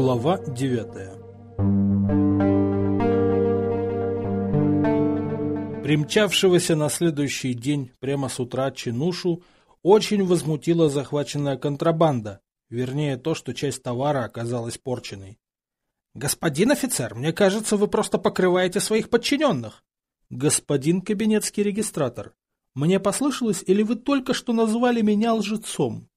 Глава 9 Примчавшегося на следующий день прямо с утра Чинушу очень возмутила захваченная контрабанда, вернее то, что часть товара оказалась порченной. «Господин офицер, мне кажется, вы просто покрываете своих подчиненных». «Господин кабинетский регистратор, мне послышалось, или вы только что назвали меня лжецом?»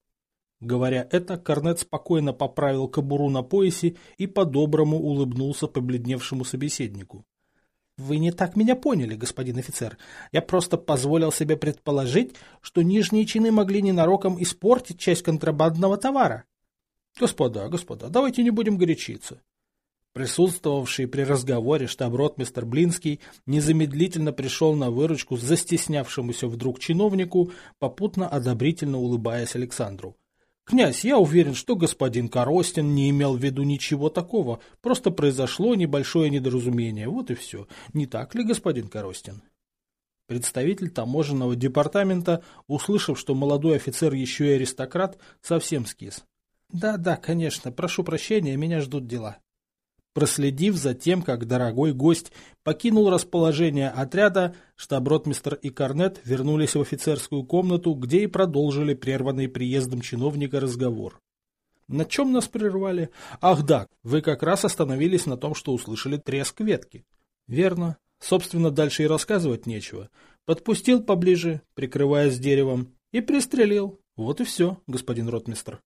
Говоря это, Корнет спокойно поправил кобуру на поясе и по-доброму улыбнулся побледневшему собеседнику. «Вы не так меня поняли, господин офицер. Я просто позволил себе предположить, что нижние чины могли ненароком испортить часть контрабандного товара». «Господа, господа, давайте не будем горячиться. Присутствовавший при разговоре штаб-ротмистр Блинский незамедлительно пришел на выручку застеснявшемуся вдруг чиновнику, попутно одобрительно улыбаясь Александру. «Князь, я уверен, что господин Коростин не имел в виду ничего такого, просто произошло небольшое недоразумение, вот и все. Не так ли, господин Коростин?» Представитель таможенного департамента, услышав, что молодой офицер еще и аристократ, совсем скис. «Да, да, конечно, прошу прощения, меня ждут дела». Проследив за тем, как дорогой гость покинул расположение отряда, штаб-ротмистр и корнет вернулись в офицерскую комнату, где и продолжили прерванный приездом чиновника разговор. На чем нас прервали? Ах да, вы как раз остановились на том, что услышали треск ветки. Верно. Собственно, дальше и рассказывать нечего. Подпустил поближе, прикрываясь деревом, и пристрелил. Вот и все, господин ротмистр.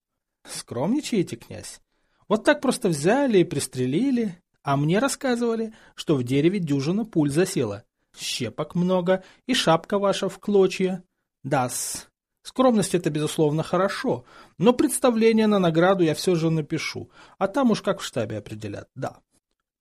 Скромничаете, князь? Вот так просто взяли и пристрелили, а мне рассказывали, что в дереве дюжина пуль засела. Щепок много, и шапка ваша в клочья. Да-с. Скромность это, безусловно, хорошо, но представление на награду я все же напишу, а там уж как в штабе определят, да.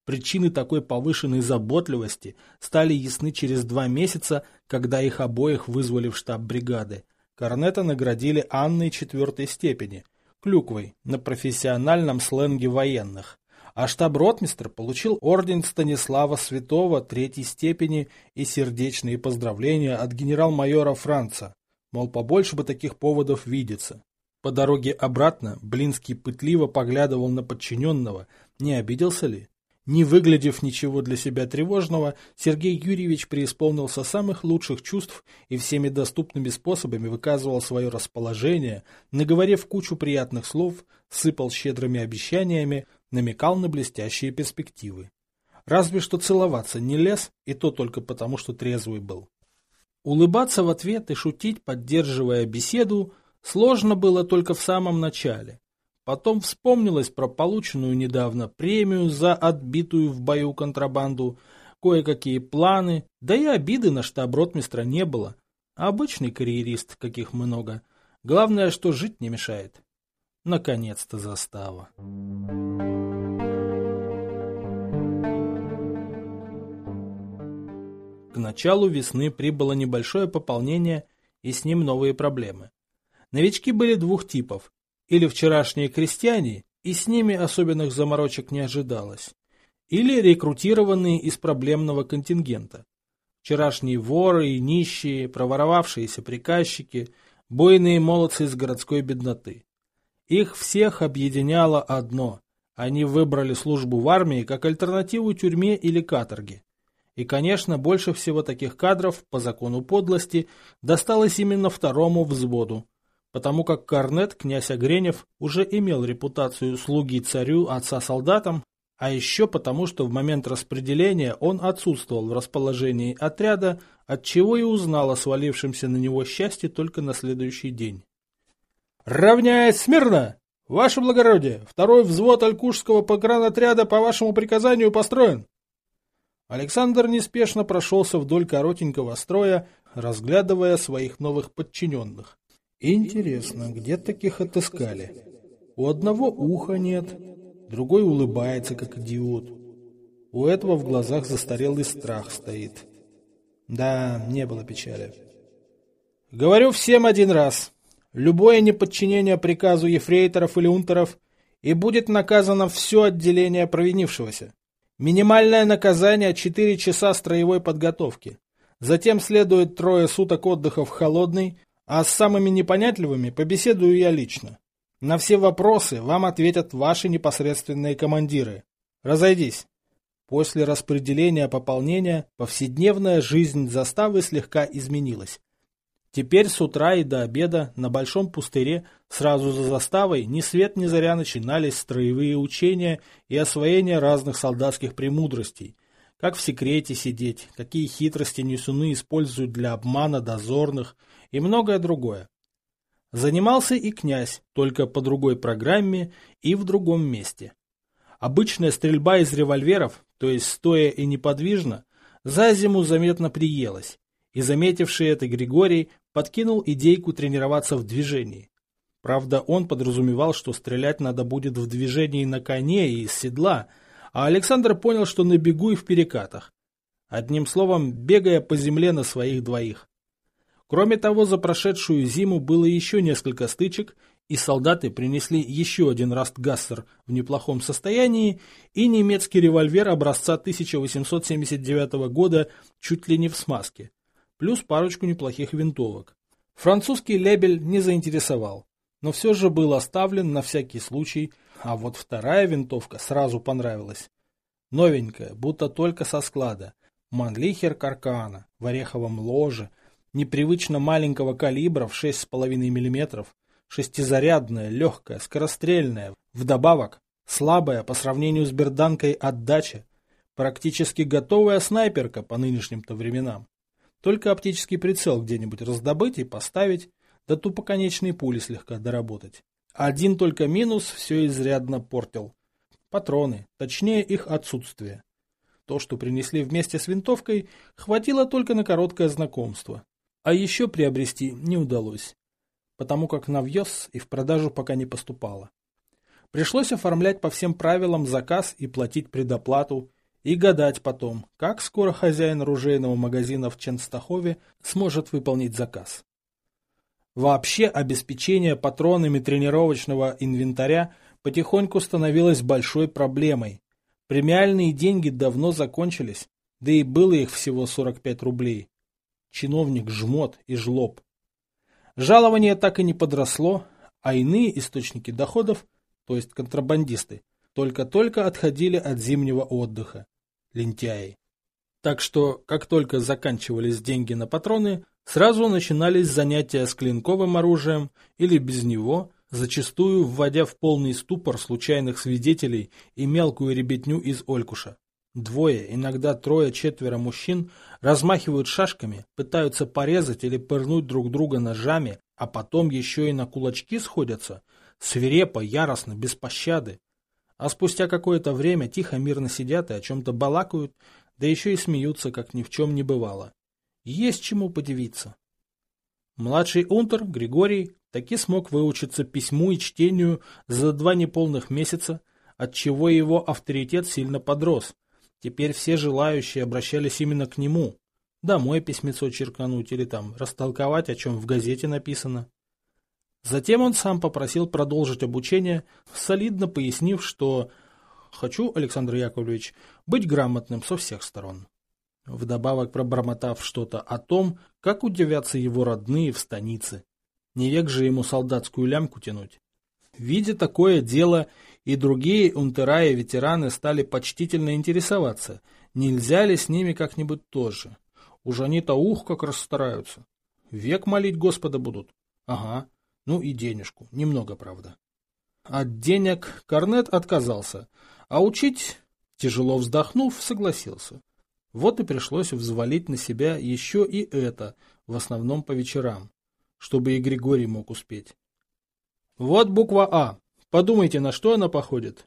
Причины такой повышенной заботливости стали ясны через два месяца, когда их обоих вызвали в штаб бригады. Корнета наградили Анной четвертой степени – клюквой на профессиональном сленге военных, а штаб-ротмистр получил орден Станислава Святого третьей степени и сердечные поздравления от генерал-майора Франца, мол, побольше бы таких поводов видеться. По дороге обратно Блинский пытливо поглядывал на подчиненного, не обиделся ли. Не выглядев ничего для себя тревожного, Сергей Юрьевич преисполнился самых лучших чувств и всеми доступными способами выказывал свое расположение, наговорив кучу приятных слов, сыпал щедрыми обещаниями, намекал на блестящие перспективы. Разве что целоваться не лез, и то только потому, что трезвый был. Улыбаться в ответ и шутить, поддерживая беседу, сложно было только в самом начале. Потом вспомнилось про полученную недавно премию за отбитую в бою контрабанду, кое-какие планы, да и обиды на штаб-ротмистра не было. Обычный карьерист, каких много. Главное, что жить не мешает. Наконец-то застава. К началу весны прибыло небольшое пополнение и с ним новые проблемы. Новички были двух типов или вчерашние крестьяне, и с ними особенных заморочек не ожидалось, или рекрутированные из проблемного контингента. Вчерашние воры и нищие, проворовавшиеся приказчики, бойные молодцы из городской бедноты. Их всех объединяло одно – они выбрали службу в армии как альтернативу тюрьме или каторге. И, конечно, больше всего таких кадров, по закону подлости, досталось именно второму взводу, потому как Корнет, князь Огренев, уже имел репутацию слуги царю, отца солдатам, а еще потому, что в момент распределения он отсутствовал в расположении отряда, отчего и узнал о свалившемся на него счастье только на следующий день. «Равняясь смирно! Ваше благородие, второй взвод Алькушского погранотряда по вашему приказанию построен!» Александр неспешно прошелся вдоль коротенького строя, разглядывая своих новых подчиненных. Интересно, где таких отыскали? У одного уха нет, другой улыбается, как идиот. У этого в глазах застарелый страх стоит. Да, не было печали. Говорю всем один раз. Любое неподчинение приказу ефрейторов или унтеров и будет наказано все отделение провинившегося. Минимальное наказание – 4 часа строевой подготовки. Затем следует трое суток отдыха в холодной, а с самыми непонятливыми побеседую я лично. На все вопросы вам ответят ваши непосредственные командиры. Разойдись. После распределения пополнения повседневная жизнь заставы слегка изменилась. Теперь с утра и до обеда на Большом пустыре сразу за заставой ни свет ни заря начинались строевые учения и освоение разных солдатских премудростей. Как в секрете сидеть, какие хитрости несуны используют для обмана дозорных и многое другое. Занимался и князь, только по другой программе и в другом месте. Обычная стрельба из револьверов, то есть стоя и неподвижно, за зиму заметно приелась, и заметивший это Григорий подкинул идейку тренироваться в движении. Правда, он подразумевал, что стрелять надо будет в движении на коне и из седла, а Александр понял, что на бегу и в перекатах. Одним словом, бегая по земле на своих двоих. Кроме того, за прошедшую зиму было еще несколько стычек, и солдаты принесли еще один Растгассер в неплохом состоянии и немецкий револьвер образца 1879 года чуть ли не в смазке, плюс парочку неплохих винтовок. Французский лебель не заинтересовал, но все же был оставлен на всякий случай, а вот вторая винтовка сразу понравилась. Новенькая, будто только со склада. Манлихер Каркана в ореховом ложе, непривычно маленького калибра в 6,5 мм, шестизарядная, легкая, скорострельная, вдобавок слабая по сравнению с берданкой отдача, практически готовая снайперка по нынешним-то временам. Только оптический прицел где-нибудь раздобыть и поставить, да тупоконечные пули слегка доработать. Один только минус все изрядно портил. Патроны, точнее их отсутствие. То, что принесли вместе с винтовкой, хватило только на короткое знакомство. А еще приобрести не удалось потому как на въез и в продажу пока не поступало. Пришлось оформлять по всем правилам заказ и платить предоплату, и гадать потом, как скоро хозяин оружейного магазина в Ченстахове сможет выполнить заказ. Вообще обеспечение патронами тренировочного инвентаря потихоньку становилось большой проблемой. Премиальные деньги давно закончились, да и было их всего 45 рублей. Чиновник жмот и жлоб. Жалование так и не подросло, а иные источники доходов, то есть контрабандисты, только-только отходили от зимнего отдыха. Лентяи. Так что, как только заканчивались деньги на патроны, сразу начинались занятия с клинковым оружием или без него, зачастую вводя в полный ступор случайных свидетелей и мелкую ребятню из Олькуша. Двое, иногда трое-четверо мужчин размахивают шашками, пытаются порезать или пырнуть друг друга ножами, а потом еще и на кулачки сходятся, свирепо, яростно, без пощады. А спустя какое-то время тихо мирно сидят и о чем-то балакают, да еще и смеются, как ни в чем не бывало. Есть чему подивиться. Младший унтер, Григорий, таки смог выучиться письму и чтению за два неполных месяца, отчего его авторитет сильно подрос, Теперь все желающие обращались именно к нему. Домой письмецо черкануть или там растолковать, о чем в газете написано. Затем он сам попросил продолжить обучение, солидно пояснив, что «хочу, Александр Яковлевич, быть грамотным со всех сторон». Вдобавок пробормотав что-то о том, как удивятся его родные в станице. Не век же ему солдатскую лямку тянуть. Видя такое дело, и другие унтера ветераны стали почтительно интересоваться, нельзя ли с ними как-нибудь тоже. Уж они-то ух как расстараются. Век молить Господа будут. Ага, ну и денежку, немного, правда. От денег Корнет отказался, а учить, тяжело вздохнув, согласился. Вот и пришлось взвалить на себя еще и это, в основном по вечерам, чтобы и Григорий мог успеть. Вот буква А. Подумайте, на что она походит.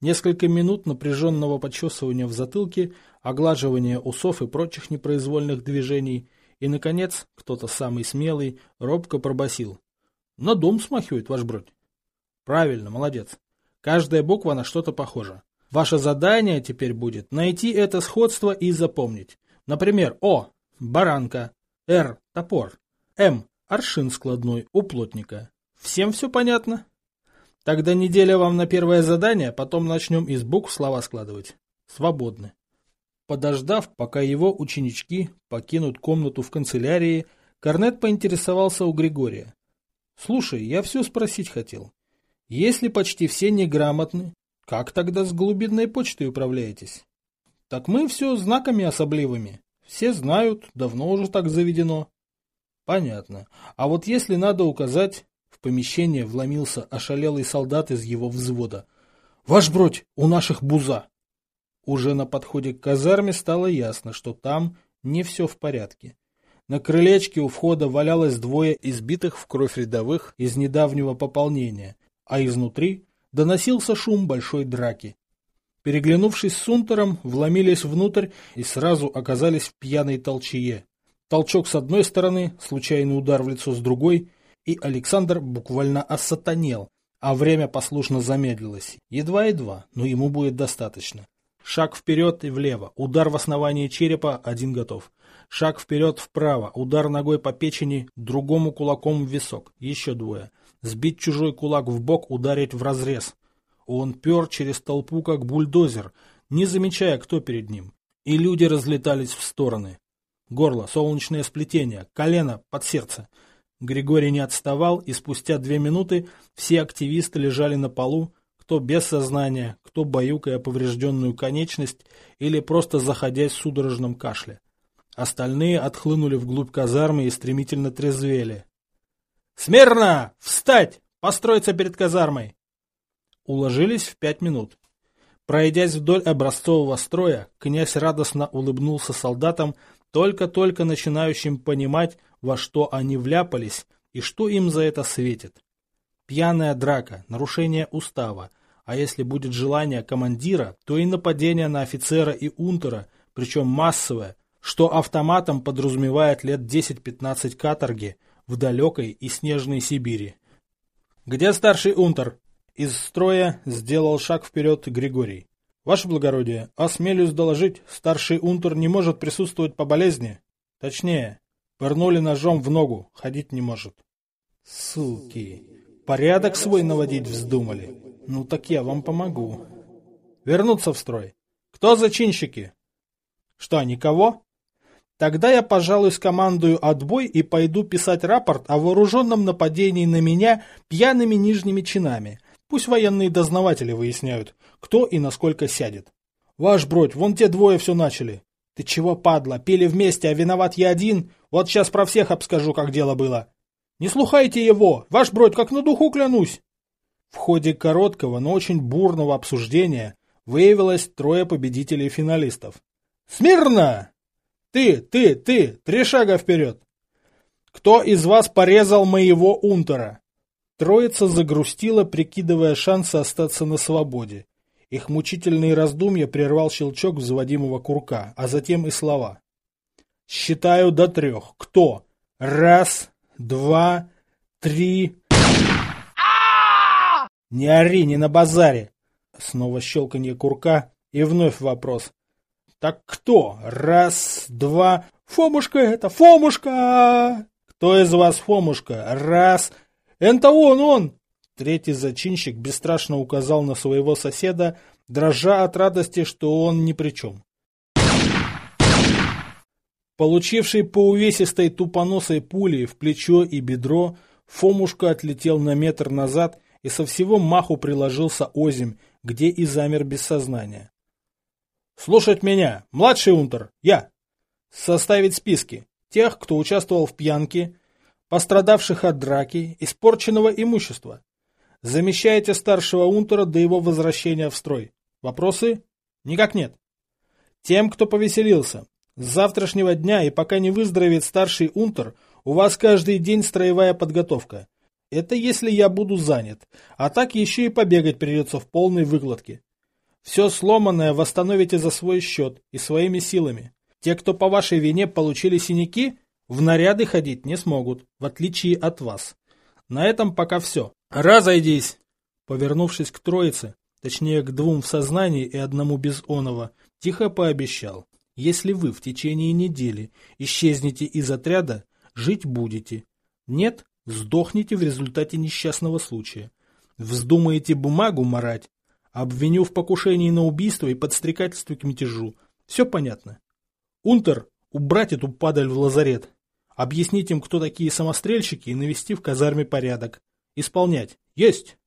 Несколько минут напряженного подчесывания в затылке, оглаживания усов и прочих непроизвольных движений, и, наконец, кто-то самый смелый робко пробасил: На дом смахивает, ваш бродь. Правильно, молодец. Каждая буква на что-то похожа. Ваше задание теперь будет найти это сходство и запомнить. Например, О – баранка, Р – топор, М – аршин складной у плотника, Всем все понятно? Тогда неделя вам на первое задание, потом начнем из букв слова складывать. Свободны. Подождав, пока его ученички покинут комнату в канцелярии, Корнет поинтересовался у Григория. «Слушай, я все спросить хотел. Если почти все неграмотны, как тогда с глубинной почтой управляетесь? Так мы все знаками особливыми. Все знают, давно уже так заведено. Понятно. А вот если надо указать, помещение вломился ошалелый солдат из его взвода. Ваш бродь, у наших буза. Уже на подходе к казарме стало ясно, что там не все в порядке. На крылечке у входа валялось двое избитых в кровь рядовых из недавнего пополнения, а изнутри доносился шум большой драки. Переглянувшись с Сунтером, вломились внутрь и сразу оказались в пьяной толчее. Толчок с одной стороны, случайный удар в лицо с другой, и Александр буквально осатанел, а время послушно замедлилось. Едва-едва, но ему будет достаточно. Шаг вперед и влево, удар в основании черепа, один готов. Шаг вперед вправо, удар ногой по печени, другому кулаком в висок, еще двое. Сбить чужой кулак в бок, ударить в разрез. Он пер через толпу, как бульдозер, не замечая, кто перед ним. И люди разлетались в стороны. Горло, солнечное сплетение, колено под сердце. Григорий не отставал, и спустя две минуты все активисты лежали на полу, кто без сознания, кто баюкая поврежденную конечность или просто заходясь в судорожном кашле. Остальные отхлынули вглубь казармы и стремительно трезвели. «Смирно! Встать! Построиться перед казармой!» Уложились в пять минут. Пройдясь вдоль образцового строя, князь радостно улыбнулся солдатам, только-только начинающим понимать, во что они вляпались и что им за это светит. Пьяная драка, нарушение устава, а если будет желание командира, то и нападение на офицера и унтера, причем массовое, что автоматом подразумевает лет 10-15 каторги в далекой и снежной Сибири. «Где старший унтер?» Из строя сделал шаг вперед Григорий. Ваше благородие, осмелюсь доложить, старший унтер не может присутствовать по болезни. Точнее, пырнули ножом в ногу, ходить не может. Суки, порядок свой наводить вздумали. Ну так я вам помогу. Вернуться в строй. Кто зачинщики? Что, никого? Тогда я, пожалуй, скомандую отбой и пойду писать рапорт о вооруженном нападении на меня пьяными нижними чинами – Пусть военные дознаватели выясняют, кто и насколько сядет. Ваш бродь, вон те двое все начали. Ты чего, падла, пили вместе, а виноват я один? Вот сейчас про всех обскажу, как дело было. Не слухайте его, ваш бродь, как на духу клянусь. В ходе короткого, но очень бурного обсуждения выявилось трое победителей финалистов. «Смирно! Ты, ты, ты, три шага вперед! Кто из вас порезал моего унтера? Троица загрустила, прикидывая шансы остаться на свободе. Их мучительные раздумья прервал щелчок взводимого курка, а затем и слова. «Считаю до трех. Кто? Раз, два, три...» «Не ори, не на базаре!» Снова щелканье курка и вновь вопрос. «Так кто? Раз, два...» «Фомушка это! Фомушка!» «Кто из вас Фомушка? Раз, «Это он, он!» Третий зачинщик бесстрашно указал на своего соседа, дрожа от радости, что он ни при чем. Получивший по увесистой тупоносой пули в плечо и бедро, Фомушка отлетел на метр назад и со всего маху приложился озимь, где и замер без сознания. «Слушать меня, младший унтер, я!» Составить списки тех, кто участвовал в пьянке, пострадавших от драки, испорченного имущества. Замещаете старшего унтера до его возвращения в строй. Вопросы? Никак нет. Тем, кто повеселился. С завтрашнего дня и пока не выздоровеет старший унтер, у вас каждый день строевая подготовка. Это если я буду занят. А так еще и побегать придется в полной выкладке. Все сломанное восстановите за свой счет и своими силами. Те, кто по вашей вине получили синяки, в наряды ходить не смогут, в отличие от вас. На этом пока все. Разойдись!» Повернувшись к троице, точнее к двум в сознании и одному без оного, тихо пообещал. «Если вы в течение недели исчезнете из отряда, жить будете. Нет, сдохнете в результате несчастного случая. Вздумаете бумагу марать, обвиню в покушении на убийство и подстрекательстве к мятежу. Все понятно. Унтер, убрать эту падаль в лазарет. Объяснить им, кто такие самострельщики, и навести в казарме порядок. Исполнять. Есть!